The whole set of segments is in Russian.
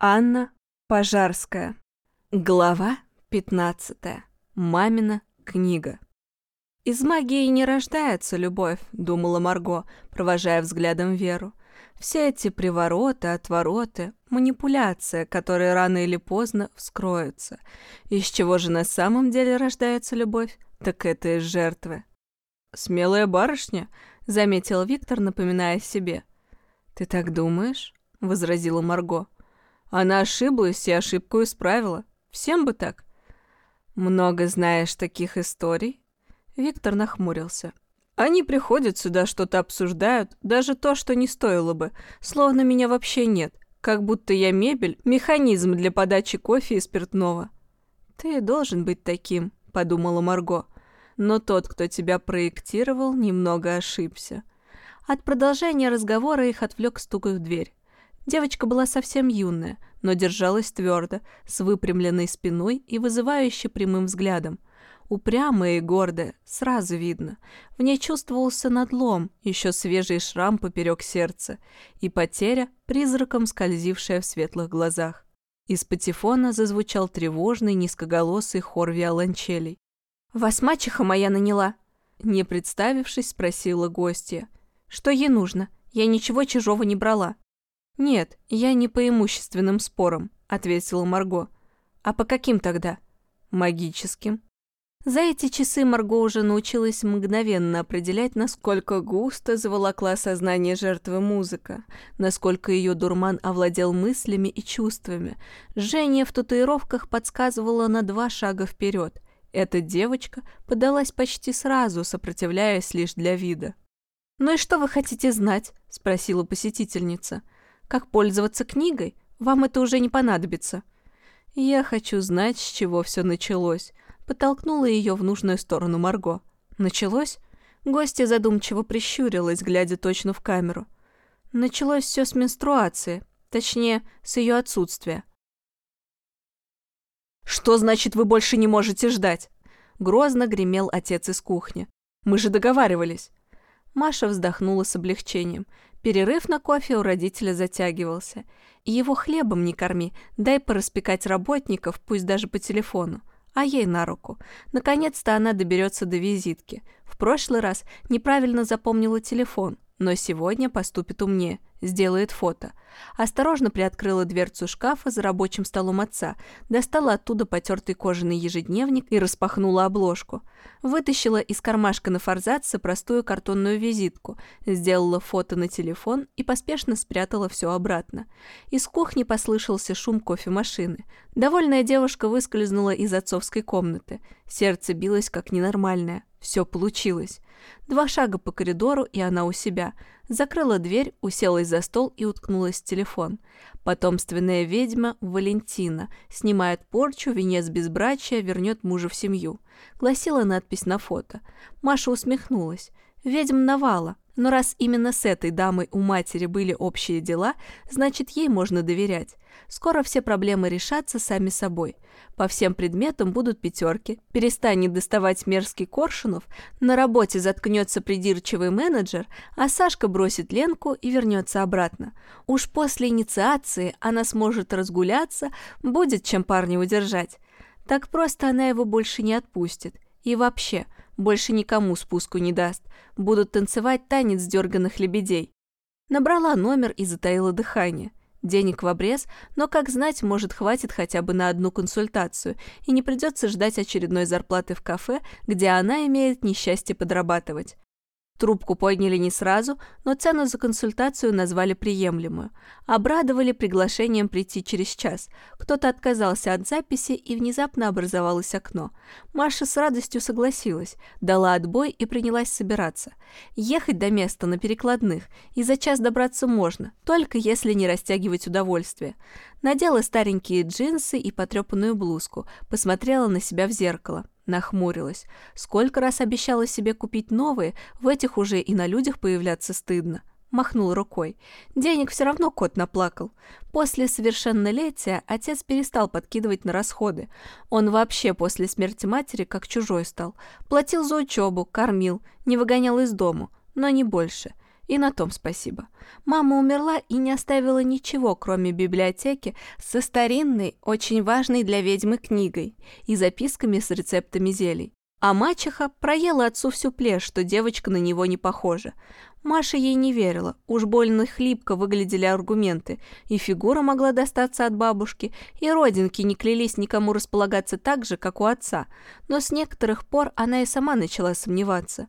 Анна Пожарская. Глава 15. Мамина книга. «Из магии не рождается любовь», — думала Марго, провожая взглядом Веру. «Все эти привороты, отвороты, манипуляция, которые рано или поздно вскроются. Из чего же на самом деле рождается любовь? Так это из жертвы». «Смелая барышня», — заметил Виктор, напоминая себе. «Ты так думаешь?» — возразила Марго. Она ошиблась и ошибку исправила. Всем бы так. Много знаешь таких историй? Виктор нахмурился. Они приходят сюда, что-то обсуждают, даже то, что не стоило бы, словно меня вообще нет, как будто я мебель, механизм для подачи кофе и спиртного. Ты должен быть таким, подумала Марго. Но тот, кто тебя проектировал, немного ошибся. От продолжения разговора их отвлек стук в дверь. Девочка была совсем юная, но держалась твердо, с выпрямленной спиной и вызывающе прямым взглядом. Упрямая и гордая, сразу видно. В ней чувствовался надлом, еще свежий шрам поперек сердца, и потеря, призраком скользившая в светлых глазах. Из патефона зазвучал тревожный низкоголосый хор виолончелей. «Вас мачеха моя наняла?» Не представившись, спросила гостья. «Что ей нужно? Я ничего чужого не брала». «Нет, я не по имущественным спорам», — ответила Марго. «А по каким тогда?» «Магическим». За эти часы Марго уже научилась мгновенно определять, насколько густо заволокла сознание жертвы музыка, насколько ее дурман овладел мыслями и чувствами. Жжение в татуировках подсказывало на два шага вперед. Эта девочка подалась почти сразу, сопротивляясь лишь для вида. «Ну и что вы хотите знать?» – спросила посетительница. – как пользоваться книгой? Вам это уже не понадобится. Я хочу знать, с чего все началось. Подтолкнула ее в нужную сторону Марго. Началось? Гостья задумчиво прищурилась, глядя точно в камеру. Началось все с менструации, точнее, с ее отсутствия. «Что значит, вы больше не можете ждать?» Грозно гремел отец из кухни. «Мы же договаривались». Маша вздохнула с облегчением. Перерыв на кофе у родителя затягивался. Его хлебом не корми, дай пораспекать работников, пусть даже по телефону. А ей на руку. Наконец-то она доберется до визитки. В прошлый раз неправильно запомнила телефон, но сегодня поступит умнее сделает фото. Осторожно приоткрыла дверцу шкафа за рабочим столом отца, достала оттуда потертый кожаный ежедневник и распахнула обложку. Вытащила из кармашка на форзаце простую картонную визитку, сделала фото на телефон и поспешно спрятала все обратно. Из кухни послышался шум кофемашины. Довольная девушка выскользнула из отцовской комнаты. Сердце билось как ненормальное. Все получилось. Два шага по коридору, и она у себя – закрыла дверь, уселась за стол и уткнулась в телефон. Потомственная ведьма Валентина снимает порчу, венец безбрачия, вернет мужа в семью. Гласила надпись на фото. Маша усмехнулась. Ведьм навала, но раз именно с этой дамой у матери были общие дела, значит, ей можно доверять. Скоро все проблемы решатся сами собой. По всем предметам будут пятерки, перестанет доставать мерзкий Коршунов, на работе заткнется придирчивый менеджер, а Сашка бросит Ленку и вернется обратно. Уж после инициации она сможет разгуляться, будет чем парня удержать. Так просто она его больше не отпустит. И вообще – больше никому спуску не даст. Будут танцевать танец дерганых лебедей. Набрала номер и затаила дыхание. Денег в обрез, но, как знать, может, хватит хотя бы на одну консультацию, и не придется ждать очередной зарплаты в кафе, где она имеет несчастье подрабатывать. Трубку подняли не сразу, но цену за консультацию назвали приемлемую. Обрадовали приглашением прийти через час. Кто-то отказался от записи, и внезапно образовалось окно. Маша с радостью согласилась, дала отбой и принялась собираться. Ехать до места на перекладных, и за час добраться можно, только если не растягивать удовольствие. Надела старенькие джинсы и потрепанную блузку, посмотрела на себя в зеркало. Нахмурилась. Сколько раз обещала себе купить новые, в этих уже и на людях появляться стыдно. Махнул рукой. Денег все равно кот наплакал. После совершеннолетия отец перестал подкидывать на расходы. Он вообще после смерти матери как чужой стал. Платил за учебу, кормил, не выгонял из дому, но не больше. И на том спасибо. Мама умерла и не оставила ничего, кроме библиотеки со старинной, очень важной для ведьмы книгой и записками с рецептами зелий. А мачеха проела отцу всю плешь, что девочка на него не похожа. Маша ей не верила, уж больно хлипко выглядели аргументы, и фигура могла достаться от бабушки, и родинки не клялись никому располагаться так же, как у отца, но с некоторых пор она и сама начала сомневаться.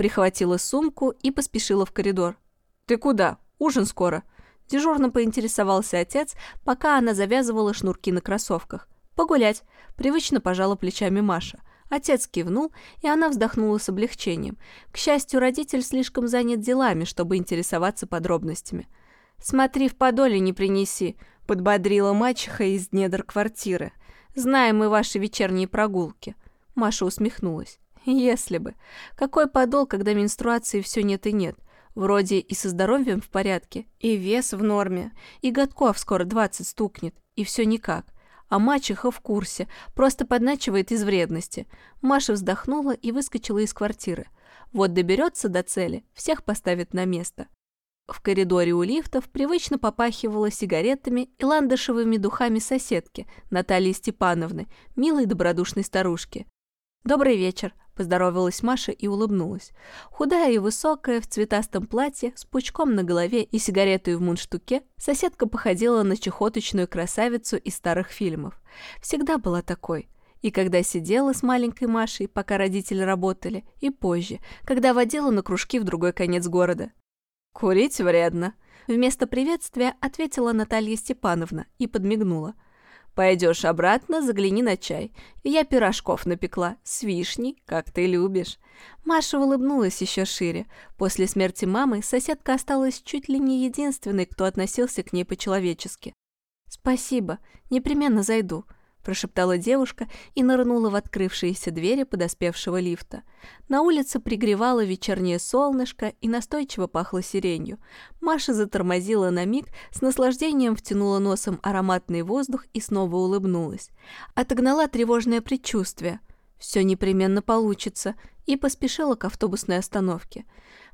Прихватила сумку и поспешила в коридор. «Ты куда? Ужин скоро!» Дежурно поинтересовался отец, пока она завязывала шнурки на кроссовках. «Погулять!» – привычно пожала плечами Маша – Отец кивнул, и она вздохнула с облегчением. К счастью, родитель слишком занят делами, чтобы интересоваться подробностями. «Смотри, в подоле не принеси», — подбодрила мачеха из недр квартиры. «Знаем мы ваши вечерние прогулки». Маша усмехнулась. «Если бы. Какой подол, когда менструации все нет и нет?» Вроде и со здоровьем в порядке, и вес в норме, и годков скоро двадцать стукнет, и все никак а мачеха в курсе, просто подначивает из вредности. Маша вздохнула и выскочила из квартиры. Вот доберется до цели, всех поставит на место. В коридоре у лифтов привычно попахивало сигаретами и ландышевыми духами соседки Натальи Степановны, милой добродушной старушки. «Добрый вечер», Поздоровалась Маша и улыбнулась. Худая и высокая, в цветастом платье, с пучком на голове и сигаретой в мундштуке, соседка походила на чехоточную красавицу из старых фильмов. Всегда была такой. И когда сидела с маленькой Машей, пока родители работали, и позже, когда водила на кружки в другой конец города. «Курить вредно», — вместо приветствия ответила Наталья Степановна и подмигнула — Пойдешь обратно, загляни на чай. Я пирожков напекла, с вишней, как ты любишь». Маша улыбнулась еще шире. После смерти мамы соседка осталась чуть ли не единственной, кто относился к ней по-человечески. «Спасибо, непременно зайду», прошептала девушка и нырнула в открывшиеся двери подоспевшего лифта. На улице пригревало вечернее солнышко и настойчиво пахло сиренью. Маша затормозила на миг, с наслаждением втянула носом ароматный воздух и снова улыбнулась. Отогнала тревожное предчувствие. Все непременно получится, и поспешила к автобусной остановке.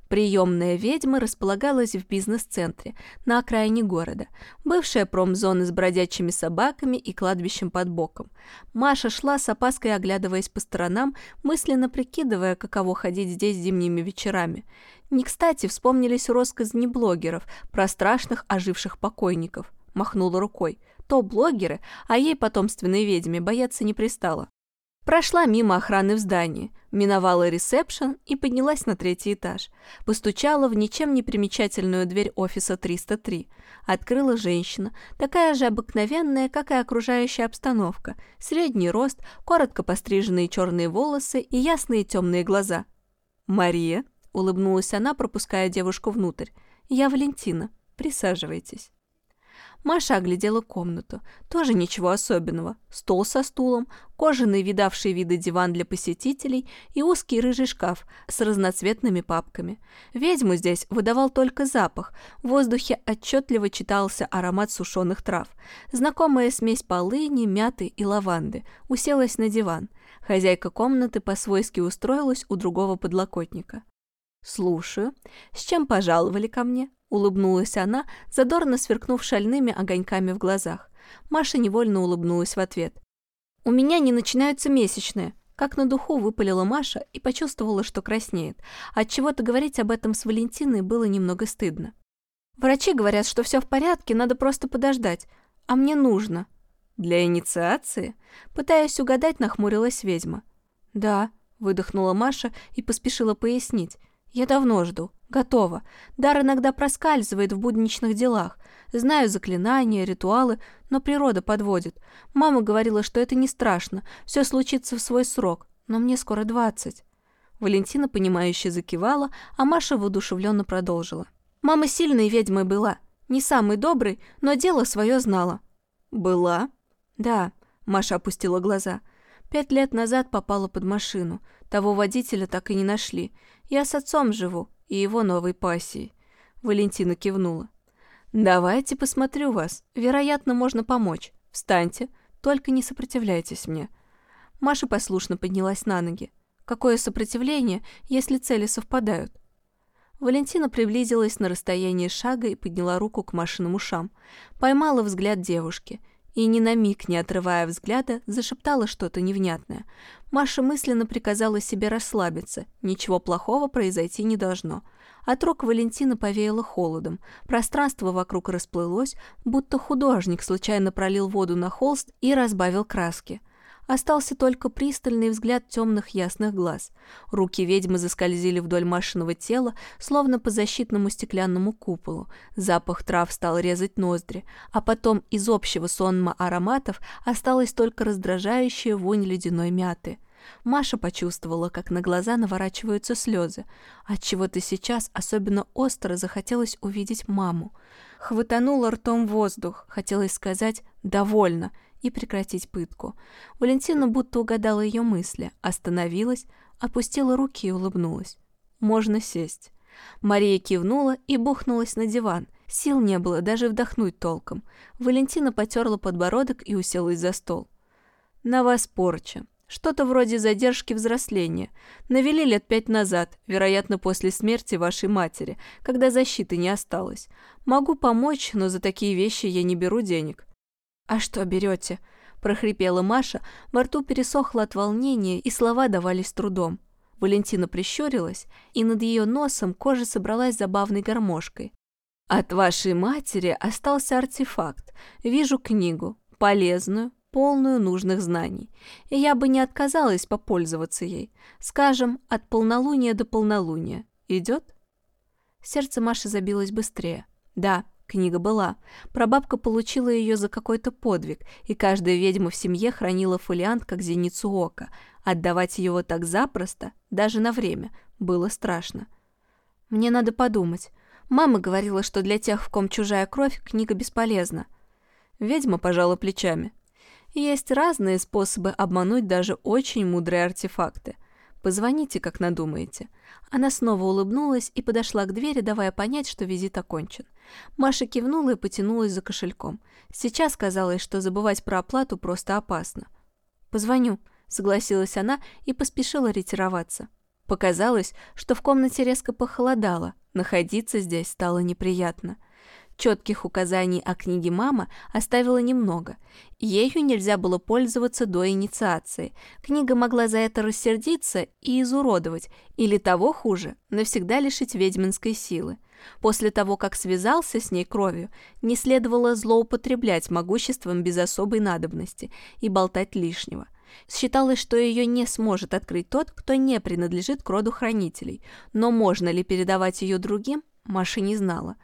Приемная ведьма располагалась в бизнес-центре на окраине города, бывшая промзона с бродячими собаками и кладбищем под боком. Маша шла с опаской, оглядываясь по сторонам, мысленно прикидывая, каково ходить здесь зимними вечерами. Не кстати вспомнились россказни блогеров про страшных оживших покойников. Махнула рукой. То блогеры, а ей, потомственной ведьме, бояться не пристало. Прошла мимо охраны в здании, миновала ресепшн и поднялась на третий этаж. Постучала в ничем не примечательную дверь офиса 303. Открыла женщина, такая же обыкновенная, как и окружающая обстановка. Средний рост, коротко постриженные черные волосы и ясные темные глаза. «Мария?» — улыбнулась она, пропуская девушку внутрь. «Я Валентина. Присаживайтесь». Маша оглядела комнату. Тоже ничего особенного. Стол со стулом, кожаный видавший виды диван для посетителей и узкий рыжий шкаф с разноцветными папками. Ведьму здесь выдавал только запах. В воздухе отчетливо читался аромат сушеных трав. Знакомая смесь полыни, мяты и лаванды. Уселась на диван. Хозяйка комнаты по-свойски устроилась у другого подлокотника. «Слушаю. С чем пожаловали ко мне?» — улыбнулась она, задорно сверкнув шальными огоньками в глазах. Маша невольно улыбнулась в ответ. «У меня не начинаются месячные», как на духу выпалила Маша и почувствовала, что краснеет. От чего то говорить об этом с Валентиной было немного стыдно. «Врачи говорят, что все в порядке, надо просто подождать. А мне нужно». «Для инициации?» Пытаясь угадать, нахмурилась ведьма. «Да», — выдохнула Маша и поспешила пояснить. «Я давно жду. Готово. Дар иногда проскальзывает в будничных делах. Знаю заклинания, ритуалы, но природа подводит. Мама говорила, что это не страшно, все случится в свой срок, но мне скоро двадцать. Валентина, понимающе закивала, а Маша воодушевленно продолжила. Мама сильной ведьмой была. Не самой доброй, но дело свое знала. «Была?» «Да», — Маша опустила глаза. «Пять лет назад попала под машину. Того водителя так и не нашли. Я с отцом живу и его новой пассией. Валентина кивнула. «Давайте посмотрю вас. Вероятно, можно помочь. Встаньте, только не сопротивляйтесь мне». Маша послушно поднялась на ноги. Какое сопротивление, если цели совпадают? Валентина приблизилась на расстояние шага и подняла руку к Машиным ушам. Поймала взгляд девушки и, ни на миг не отрывая взгляда, зашептала что-то невнятное. Маша мысленно приказала себе расслабиться, ничего плохого произойти не должно. От рук Валентина повеяло холодом, пространство вокруг расплылось, будто художник случайно пролил воду на холст и разбавил краски. Остался только пристальный взгляд темных ясных глаз. Руки ведьмы заскользили вдоль Машиного тела, словно по защитному стеклянному куполу. Запах трав стал резать ноздри, а потом из общего сонма ароматов осталась только раздражающая вонь ледяной мяты. Маша почувствовала, как на глаза наворачиваются слезы. Отчего-то сейчас особенно остро захотелось увидеть маму. Хватанула ртом воздух, хотелось сказать «довольно», и прекратить пытку. Валентина будто угадала ее мысли, остановилась, опустила руки и улыбнулась. «Можно сесть». Мария кивнула и бухнулась на диван. Сил не было даже вдохнуть толком. Валентина потерла подбородок и уселась за стол. «На вас порча. Что-то вроде задержки взросления. Навели лет пять назад, вероятно, после смерти вашей матери, когда защиты не осталось. Могу помочь, но за такие вещи я не беру денег. «А что берете?» – прохрипела Маша, во рту пересохло от волнения, и слова давались трудом. Валентина прищурилась, и над ее носом кожа собралась забавной гармошкой. «От вашей матери остался артефакт. Вижу книгу, полезную, полную нужных знаний. И я бы не отказалась попользоваться ей. Скажем, от полнолуния до полнолуния. Идет?» Сердце Маши забилось быстрее. «Да, Книга была. Прабабка получила ее за какой-то подвиг, и каждая ведьма в семье хранила фолиант как зеницу ока. Отдавать его так запросто, даже на время, было страшно. «Мне надо подумать. Мама говорила, что для тех, в ком чужая кровь, книга бесполезна». Ведьма пожала плечами. «Есть разные способы обмануть даже очень мудрые артефакты. Позвоните, как надумаете». Она снова улыбнулась и подошла к двери, давая понять, что визит окончен. Маша кивнула и потянулась за кошельком. Сейчас казалось, что забывать про оплату просто опасно. «Позвоню», — согласилась она и поспешила ретироваться. Показалось, что в комнате резко похолодало, находиться здесь стало неприятно. Четких указаний о книге мама оставила немного. Ею нельзя было пользоваться до инициации. Книга могла за это рассердиться и изуродовать, или того хуже, навсегда лишить ведьминской силы. После того, как связался с ней кровью, не следовало злоупотреблять могуществом без особой надобности и болтать лишнего. Считалось, что ее не сможет открыть тот, кто не принадлежит к роду хранителей, но можно ли передавать ее другим, Маша не знала.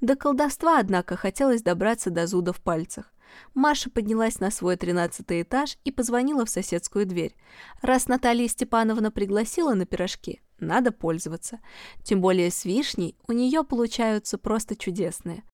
До колдовства, однако, хотелось добраться до зуда в пальцах. Маша поднялась на свой тринадцатый этаж и позвонила в соседскую дверь. Раз Наталья Степановна пригласила на пирожки, надо пользоваться. Тем более с вишней у нее получаются просто чудесные.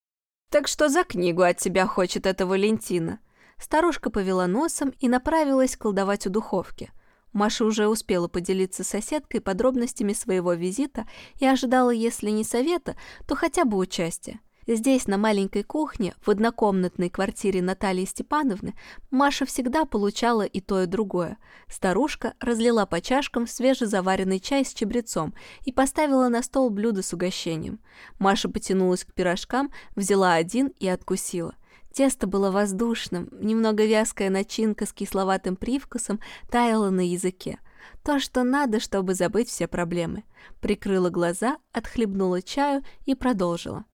«Так что за книгу от тебя хочет эта Валентина?» Старушка повела носом и направилась колдовать у духовки – Маша уже успела поделиться с соседкой подробностями своего визита и ожидала, если не совета, то хотя бы участия. Здесь, на маленькой кухне, в однокомнатной квартире Натальи Степановны, Маша всегда получала и то, и другое. Старушка разлила по чашкам свежезаваренный чай с чабрецом и поставила на стол блюдо с угощением. Маша потянулась к пирожкам, взяла один и откусила. Тесто было воздушным, немного вязкая начинка с кисловатым привкусом таяла на языке. То, что надо, чтобы забыть все проблемы. Прикрыла глаза, отхлебнула чаю и продолжила.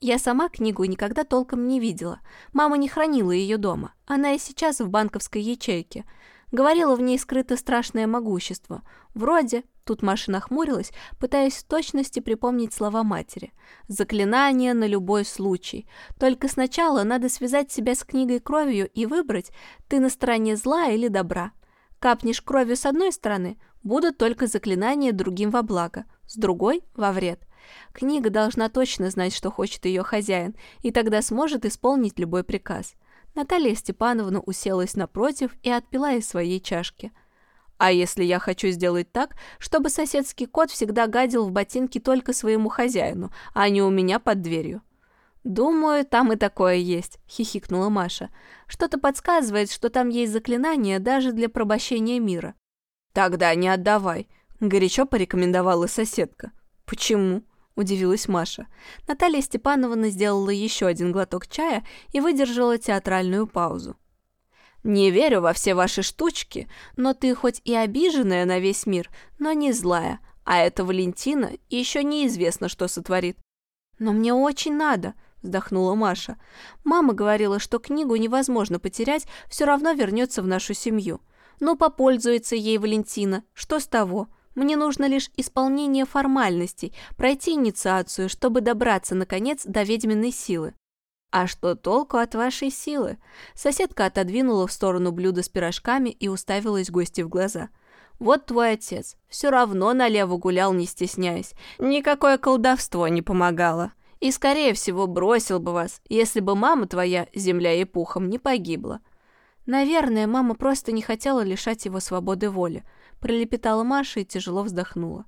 Я сама книгу никогда толком не видела. Мама не хранила ее дома. Она и сейчас в банковской ячейке. Говорила, в ней скрыто страшное могущество. Вроде, тут Маша нахмурилась, пытаясь в точности припомнить слова матери. Заклинание на любой случай. Только сначала надо связать себя с книгой кровью и выбрать, ты на стороне зла или добра. Капнешь кровью с одной стороны, будут только заклинания другим во благо, с другой – во вред. Книга должна точно знать, что хочет ее хозяин, и тогда сможет исполнить любой приказ. Наталья Степановна уселась напротив и отпила из своей чашки. «А если я хочу сделать так, чтобы соседский кот всегда гадил в ботинки только своему хозяину, а не у меня под дверью?» «Думаю, там и такое есть», — хихикнула Маша. «Что-то подсказывает, что там есть заклинание даже для порабощения мира». «Тогда не отдавай», — горячо порекомендовала соседка. «Почему?» — удивилась Маша. Наталья Степановна сделала еще один глоток чая и выдержала театральную паузу. «Не верю во все ваши штучки, но ты хоть и обиженная на весь мир, но не злая, а эта Валентина еще неизвестно, что сотворит». «Но мне очень надо», — вздохнула Маша. «Мама говорила, что книгу невозможно потерять, все равно вернется в нашу семью. Ну, попользуется ей Валентина, что с того?» Мне нужно лишь исполнение формальностей, пройти инициацию, чтобы добраться, наконец, до ведьминой силы. «А что толку от вашей силы?» Соседка отодвинула в сторону блюда с пирожками и уставилась гости в глаза. «Вот твой отец. Все равно налево гулял, не стесняясь. Никакое колдовство не помогало. И, скорее всего, бросил бы вас, если бы мама твоя, земля и пухом, не погибла. Наверное, мама просто не хотела лишать его свободы воли пролепетала Маша и тяжело вздохнула.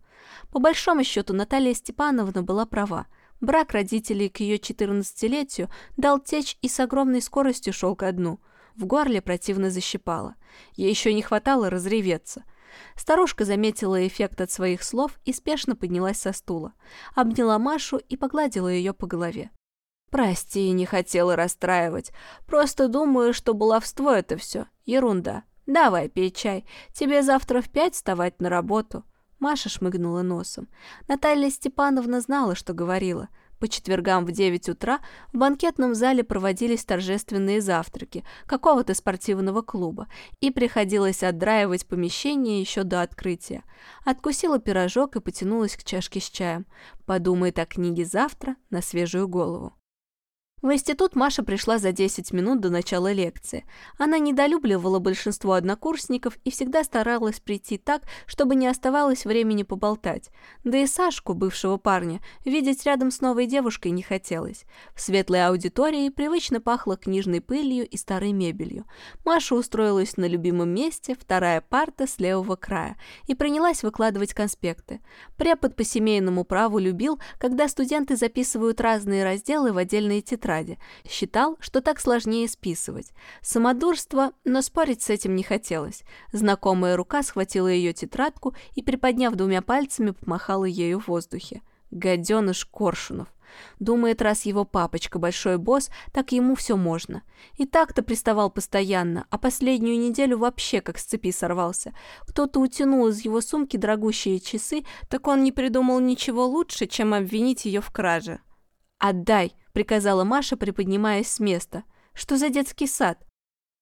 По большому счету Наталья Степановна была права. Брак родителей к ее 14-летию дал течь и с огромной скоростью шел ко дну. В горле противно защипало. Ей еще не хватало разреветься. Старушка заметила эффект от своих слов и спешно поднялась со стула. Обняла Машу и погладила ее по голове. «Прости, не хотела расстраивать. Просто думаю, что баловство это все. Ерунда. «Давай, пей чай. Тебе завтра в пять вставать на работу». Маша шмыгнула носом. Наталья Степановна знала, что говорила. По четвергам в 9 утра в банкетном зале проводились торжественные завтраки какого-то спортивного клуба, и приходилось отдраивать помещение еще до открытия. Откусила пирожок и потянулась к чашке с чаем. Подумает о книге завтра на свежую голову. В институт Маша пришла за 10 минут до начала лекции. Она недолюбливала большинство однокурсников и всегда старалась прийти так, чтобы не оставалось времени поболтать. Да и Сашку, бывшего парня, видеть рядом с новой девушкой не хотелось. В светлой аудитории привычно пахло книжной пылью и старой мебелью. Маша устроилась на любимом месте, вторая парта с левого края, и принялась выкладывать конспекты. Препод по семейному праву любил, когда студенты записывают разные разделы в отдельные тетради, тетради. Считал, что так сложнее списывать. Самодурство, но спорить с этим не хотелось. Знакомая рука схватила ее тетрадку и, приподняв двумя пальцами, помахала ею в воздухе. Гаденыш Коршунов. Думает, раз его папочка большой босс, так ему все можно. И так-то приставал постоянно, а последнюю неделю вообще как с цепи сорвался. Кто-то утянул из его сумки дорогущие часы, так он не придумал ничего лучше, чем обвинить ее в краже. «Отдай!» — приказала Маша, приподнимаясь с места. «Что за детский сад?»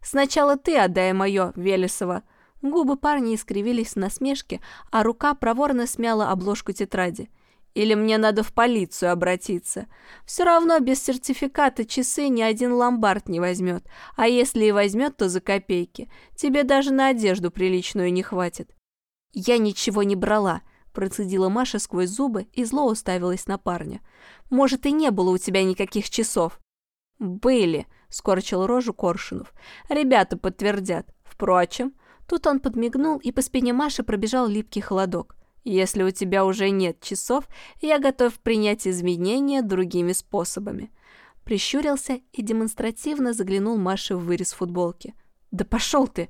«Сначала ты отдай мое, Велесова!» Губы парня искривились в насмешке, а рука проворно смяла обложку тетради. «Или мне надо в полицию обратиться? Все равно без сертификата часы ни один ломбард не возьмет, а если и возьмет, то за копейки. Тебе даже на одежду приличную не хватит». «Я ничего не брала», Процедила Маша сквозь зубы и зло уставилась на парня. «Может, и не было у тебя никаких часов?» «Были», — скорчил рожу Коршунов. «Ребята подтвердят. Впрочем...» Тут он подмигнул, и по спине Маши пробежал липкий холодок. «Если у тебя уже нет часов, я готов принять изменения другими способами». Прищурился и демонстративно заглянул Маше в вырез футболки. «Да пошел ты!»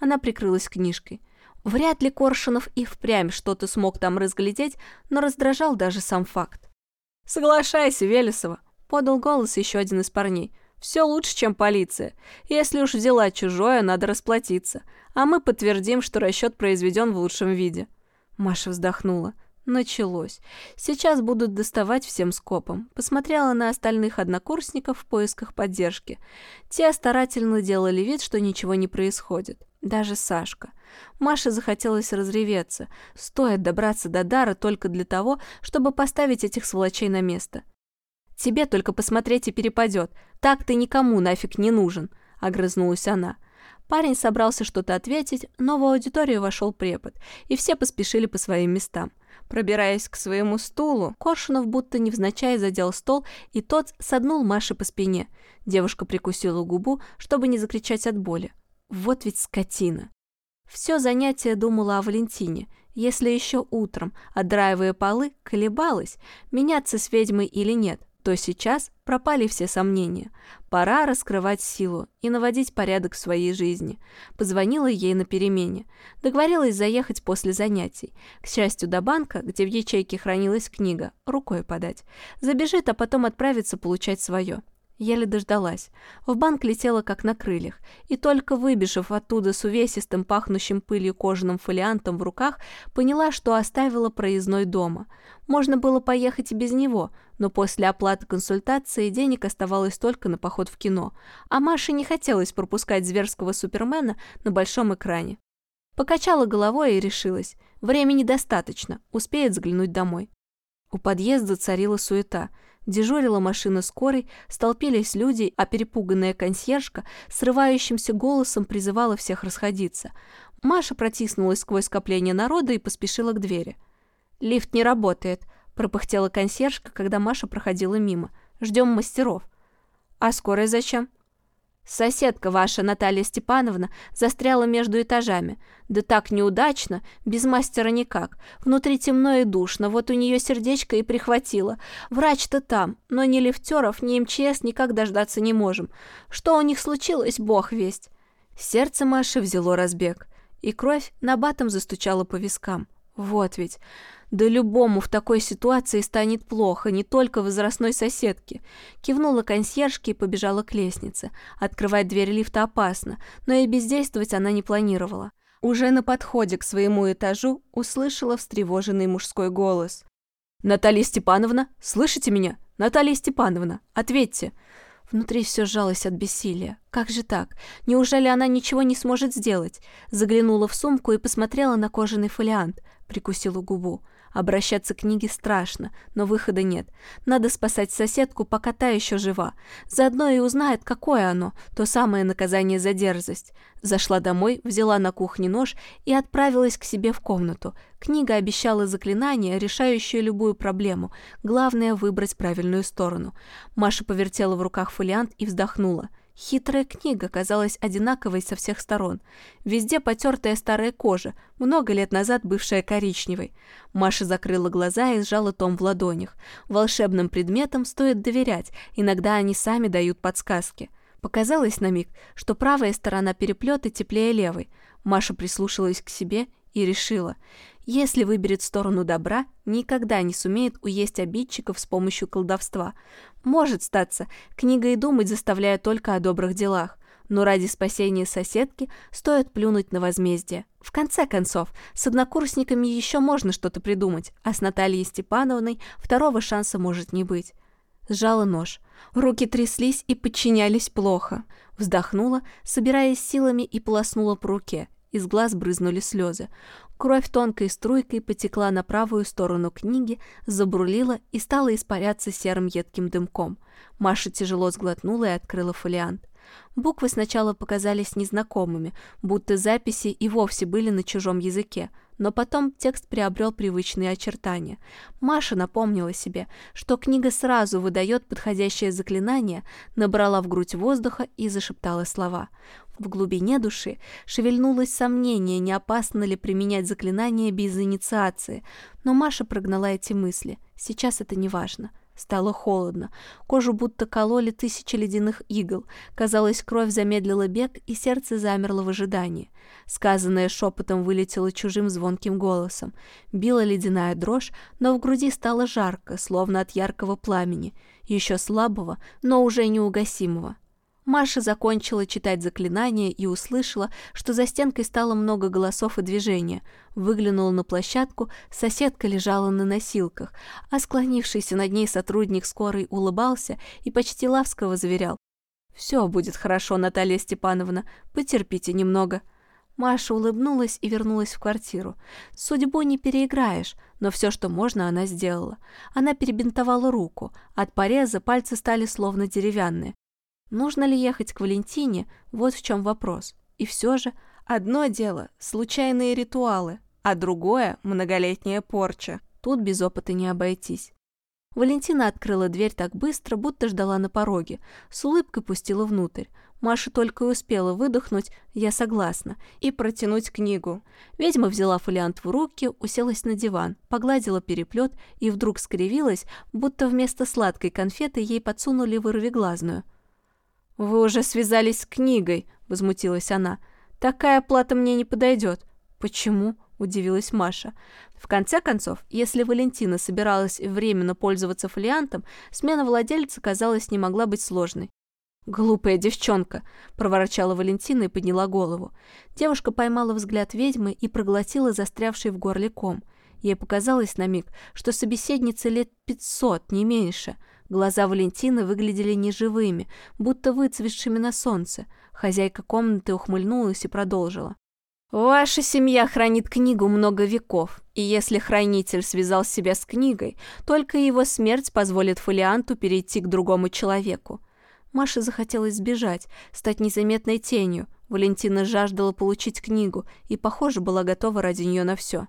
Она прикрылась книжкой. Вряд ли Коршунов и впрямь что-то смог там разглядеть, но раздражал даже сам факт. «Соглашайся, Велесова», — подал голос еще один из парней. «Все лучше, чем полиция. Если уж взяла чужое, надо расплатиться. А мы подтвердим, что расчет произведен в лучшем виде». Маша вздохнула. Началось. Сейчас будут доставать всем скопом. Посмотрела на остальных однокурсников в поисках поддержки. Те старательно делали вид, что ничего не происходит. Даже Сашка. Маше захотелось разреветься. Стоит добраться до дара только для того, чтобы поставить этих сволочей на место. «Тебе только посмотреть и перепадет. Так ты никому нафиг не нужен», — огрызнулась она. Парень собрался что-то ответить, но в аудиторию вошел препод, и все поспешили по своим местам. Пробираясь к своему стулу, Коршунов будто невзначай задел стол, и тот согнул Маше по спине. Девушка прикусила губу, чтобы не закричать от боли. Вот ведь скотина. Все занятие думала о Валентине. Если еще утром, отдраивая полы, колебалась, меняться с ведьмой или нет, то сейчас пропали все сомнения. Пора раскрывать силу и наводить порядок в своей жизни. Позвонила ей на перемене. Договорилась заехать после занятий. К счастью, до банка, где в ячейке хранилась книга, рукой подать. Забежит, а потом отправится получать свое. Еле дождалась. В банк летела как на крыльях, и только выбежав оттуда с увесистым пахнущим пылью кожаным фолиантом в руках, поняла, что оставила проездной дома. Можно было поехать и без него, но после оплаты консультации денег оставалось только на поход в кино, а Маше не хотелось пропускать зверского супермена на большом экране. Покачала головой и решилась. Времени достаточно, успеет взглянуть домой. У подъезда царила суета – Дежурила машина скорой, столпились люди, а перепуганная консьержка срывающимся голосом призывала всех расходиться. Маша протиснулась сквозь скопление народа и поспешила к двери. «Лифт не работает», – пропыхтела консьержка, когда Маша проходила мимо. «Ждем мастеров». «А скорая зачем?» Соседка ваша, Наталья Степановна, застряла между этажами. Да так неудачно, без мастера никак. Внутри темно и душно, вот у нее сердечко и прихватило. Врач-то там, но ни лифтеров, ни МЧС никак дождаться не можем. Что у них случилось, бог весть. Сердце Маши взяло разбег, и кровь на батом застучала по вискам. Вот ведь... Да любому в такой ситуации станет плохо, не только возрастной соседке. Кивнула консьержке и побежала к лестнице. Открывать дверь лифта опасно, но и бездействовать она не планировала. Уже на подходе к своему этажу услышала встревоженный мужской голос. «Наталья Степановна, слышите меня? Наталья Степановна, ответьте!» Внутри все сжалось от бессилия. Как же так? Неужели она ничего не сможет сделать? Заглянула в сумку и посмотрела на кожаный фолиант. Прикусила губу. Обращаться к книге страшно, но выхода нет. Надо спасать соседку, пока та еще жива. Заодно и узнает, какое оно, то самое наказание за дерзость. Зашла домой, взяла на кухне нож и отправилась к себе в комнату. Книга обещала заклинание, решающее любую проблему. Главное — выбрать правильную сторону. Маша повертела в руках фолиант и вздохнула. Хитрая книга казалась одинаковой со всех сторон. Везде потертая старая кожа, много лет назад бывшая коричневой. Маша закрыла глаза и сжала том в ладонях. Волшебным предметам стоит доверять, иногда они сами дают подсказки. Показалось на миг, что правая сторона переплета теплее левой. Маша прислушалась к себе и решила, если выберет сторону добра, никогда не сумеет уесть обидчиков с помощью колдовства. Может статься, книга и думать заставляет только о добрых делах, но ради спасения соседки стоит плюнуть на возмездие. В конце концов, с однокурсниками еще можно что-то придумать, а с Натальей Степановной второго шанса может не быть. Сжала нож. Руки тряслись и подчинялись плохо. Вздохнула, собираясь силами и полоснула по руке. Из глаз брызнули слезы. Кровь тонкой струйкой потекла на правую сторону книги, забурлила и стала испаряться серым едким дымком. Маша тяжело сглотнула и открыла фолиант. Буквы сначала показались незнакомыми, будто записи и вовсе были на чужом языке, но потом текст приобрел привычные очертания. Маша напомнила себе, что книга сразу выдает подходящее заклинание, набрала в грудь воздуха и зашептала слова. В глубине души шевельнулось сомнение, не опасно ли применять заклинание без инициации, но Маша прогнала эти мысли. Сейчас это не важно. Стало холодно. Кожу будто кололи тысячи ледяных игл. Казалось, кровь замедлила бег, и сердце замерло в ожидании. Сказанное шепотом вылетело чужим звонким голосом. Била ледяная дрожь, но в груди стало жарко, словно от яркого пламени. Еще слабого, но уже неугасимого. Маша закончила читать заклинание и услышала, что за стенкой стало много голосов и движения. Выглянула на площадку, соседка лежала на носилках, а склонившийся над ней сотрудник скорой улыбался и почти ласково заверял. «Все будет хорошо, Наталья Степановна, потерпите немного». Маша улыбнулась и вернулась в квартиру. Судьбу не переиграешь, но все, что можно, она сделала. Она перебинтовала руку. От пореза пальцы стали словно деревянные. Нужно ли ехать к Валентине? Вот в чем вопрос. И все же, одно дело – случайные ритуалы, а другое – многолетняя порча. Тут без опыта не обойтись. Валентина открыла дверь так быстро, будто ждала на пороге. С улыбкой пустила внутрь. Маша только и успела выдохнуть «я согласна» и протянуть книгу. Ведьма взяла фолиант в руки, уселась на диван, погладила переплет и вдруг скривилась, будто вместо сладкой конфеты ей подсунули вырвиглазную. «Вы уже связались с книгой», — возмутилась она. «Такая плата мне не подойдет». «Почему?» — удивилась Маша. В конце концов, если Валентина собиралась временно пользоваться фолиантом, смена владельца, казалось, не могла быть сложной. «Глупая девчонка!» – проворчала Валентина и подняла голову. Девушка поймала взгляд ведьмы и проглотила застрявший в горле ком. Ей показалось на миг, что собеседница лет пятьсот, не меньше. Глаза Валентины выглядели неживыми, будто выцветшими на солнце. Хозяйка комнаты ухмыльнулась и продолжила. Ваша семья хранит книгу много веков, и если хранитель связал себя с книгой, только его смерть позволит фолианту перейти к другому человеку. Маше захотелось сбежать, стать незаметной тенью. Валентина жаждала получить книгу и, похоже, была готова ради нее на все.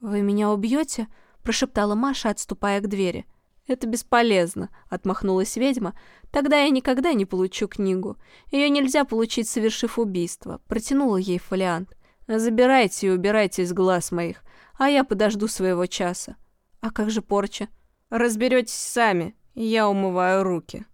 «Вы меня убьете?» – прошептала Маша, отступая к двери. «Это бесполезно», — отмахнулась ведьма. «Тогда я никогда не получу книгу. Ее нельзя получить, совершив убийство», — протянула ей фолиант. Забирайте и убирайте из глаз моих, а я подожду своего часа. А как же порча? Разберетесь сами, я умываю руки.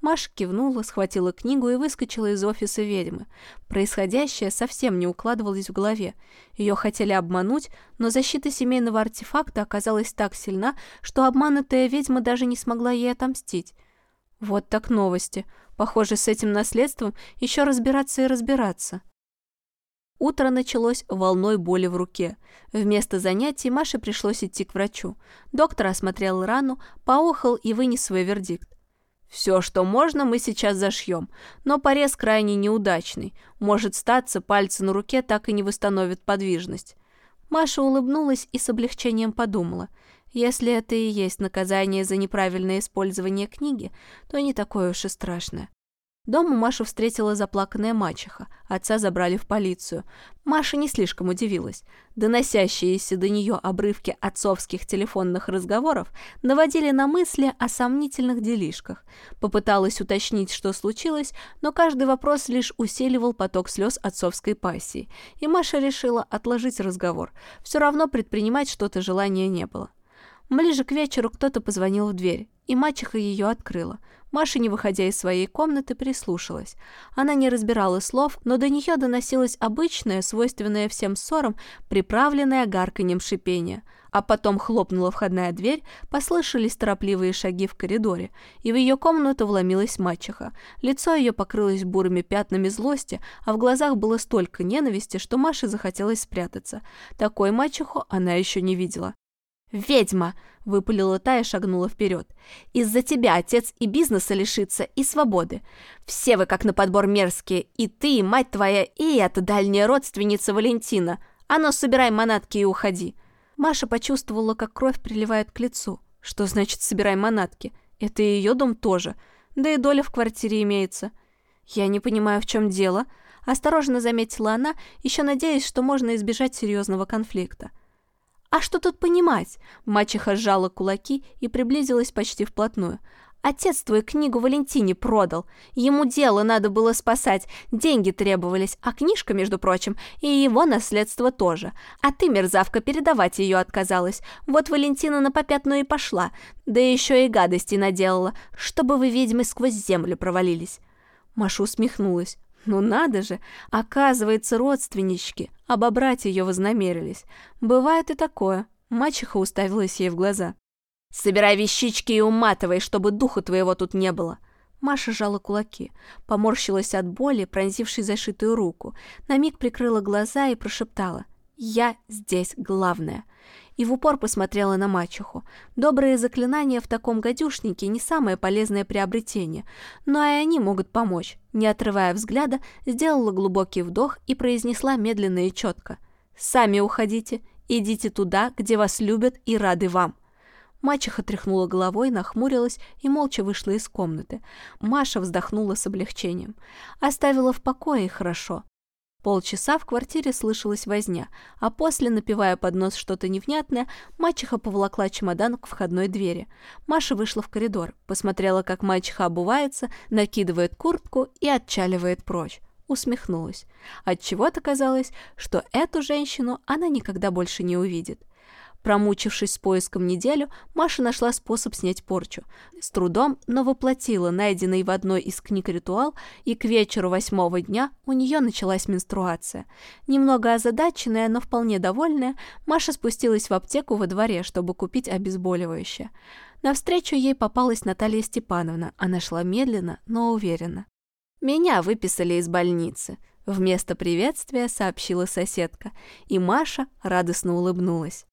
Маша кивнула, схватила книгу и выскочила из офиса ведьмы. Происходящее совсем не укладывалось в голове. Ее хотели обмануть, но защита семейного артефакта оказалась так сильна, что обманутая ведьма даже не смогла ей отомстить. Вот так новости. Похоже, с этим наследством еще разбираться и разбираться. Утро началось волной боли в руке. Вместо занятий Маше пришлось идти к врачу. Доктор осмотрел рану, поохал и вынес свой вердикт. «Все, что можно, мы сейчас зашьем, но порез крайне неудачный. Может статься, пальцы на руке так и не восстановят подвижность». Маша улыбнулась и с облегчением подумала. Если это и есть наказание за неправильное использование книги, то не такое уж и страшное. Дома Машу встретила заплаканная мачеха. Отца забрали в полицию. Маша не слишком удивилась. Доносящиеся до нее обрывки отцовских телефонных разговоров наводили на мысли о сомнительных делишках. Попыталась уточнить, что случилось, но каждый вопрос лишь усиливал поток слез отцовской пассии. И Маша решила отложить разговор. Все равно предпринимать что-то желания не было. Ближе к вечеру кто-то позвонил в дверь, и мачеха ее открыла. Маша, не выходя из своей комнаты, прислушалась. Она не разбирала слов, но до нее доносилось обычное, свойственное всем ссорам, приправленное гарканьем шипения. А потом хлопнула входная дверь, послышались торопливые шаги в коридоре, и в ее комнату вломилась мачеха. Лицо ее покрылось бурыми пятнами злости, а в глазах было столько ненависти, что Маше захотелось спрятаться. Такой мачеху она еще не видела. «Ведьма!» — выпалила та и шагнула вперед. «Из-за тебя отец и бизнеса лишится, и свободы. Все вы как на подбор мерзкие, и ты, и мать твоя, и эта дальняя родственница Валентина. А ну, собирай манатки и уходи». Маша почувствовала, как кровь приливает к лицу. Что значит «собирай манатки»? Это и ее дом тоже. Да и доля в квартире имеется. Я не понимаю, в чем дело. Осторожно заметила она, еще надеясь, что можно избежать серьезного конфликта. «А что тут понимать?» Мачеха сжала кулаки и приблизилась почти вплотную. «Отец твою книгу Валентине продал. Ему дело надо было спасать, деньги требовались, а книжка, между прочим, и его наследство тоже. А ты, мерзавка, передавать ее отказалась. Вот Валентина на попятную и пошла, да еще и гадости наделала, чтобы вы, ведьмы, сквозь землю провалились». Маша усмехнулась. Ну надо же, оказывается, родственнички обобрать ее вознамерились. Бывает и такое. Мачеха уставилась ей в глаза. «Собирай вещички и уматывай, чтобы духу твоего тут не было!» Маша жала кулаки, поморщилась от боли, пронзившей зашитую руку, на миг прикрыла глаза и прошептала «Я здесь главная!» И в упор посмотрела на мачеху. Добрые заклинания в таком гадюшнике не самое полезное приобретение, но и они могут помочь. Не отрывая взгляда, сделала глубокий вдох и произнесла медленно и четко. «Сами уходите, идите туда, где вас любят и рады вам». Мачеха тряхнула головой, нахмурилась и молча вышла из комнаты. Маша вздохнула с облегчением. Оставила в покое хорошо. Полчаса в квартире слышалась возня, а после, напивая под нос что-то невнятное, мачеха поволокла чемодан к входной двери. Маша вышла в коридор, посмотрела, как мачеха обувается, накидывает куртку и отчаливает прочь. Усмехнулась. Отчего-то казалось, что эту женщину она никогда больше не увидит. Промучившись с поиском неделю, Маша нашла способ снять порчу. С трудом, но воплотила найденный в одной из книг ритуал, и к вечеру восьмого дня у нее началась менструация. Немного озадаченная, но вполне довольная, Маша спустилась в аптеку во дворе, чтобы купить обезболивающее. Навстречу ей попалась Наталья Степановна. Она шла медленно, но уверенно. «Меня выписали из больницы», — вместо приветствия сообщила соседка, и Маша радостно улыбнулась.